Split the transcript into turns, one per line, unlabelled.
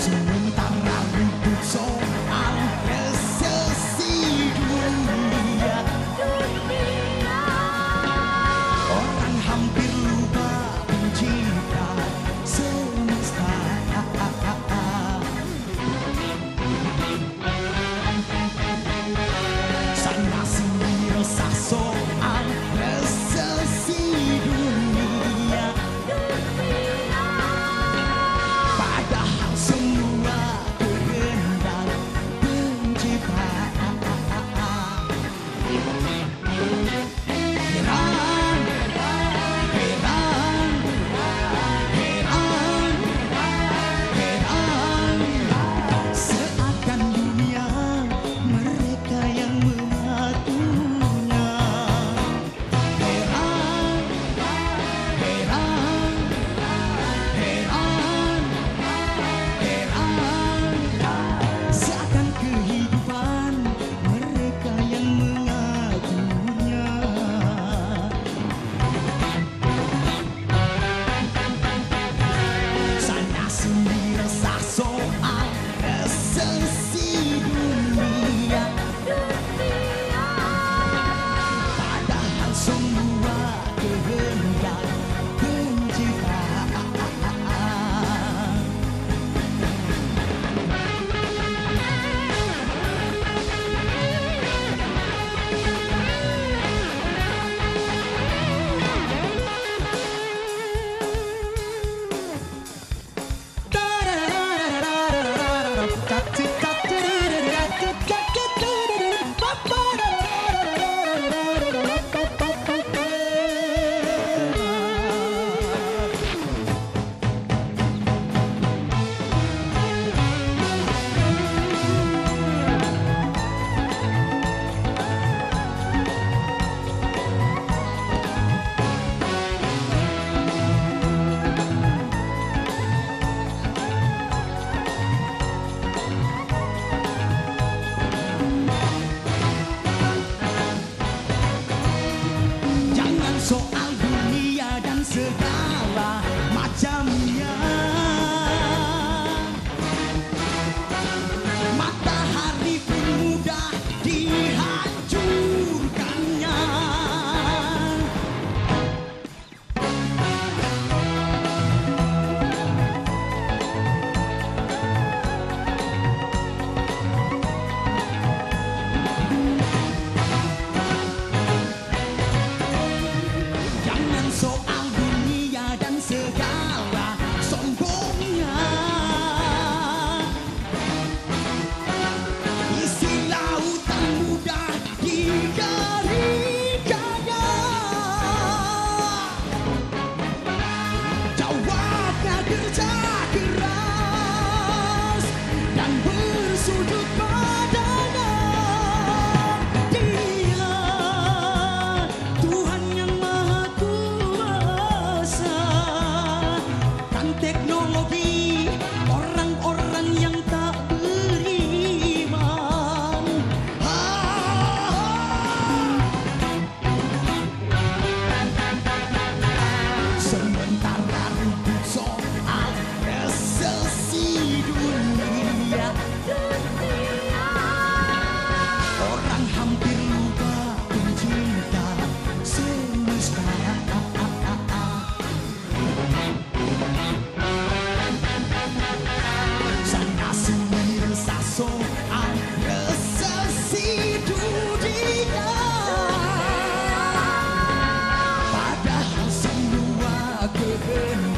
是能们大男人。couldn't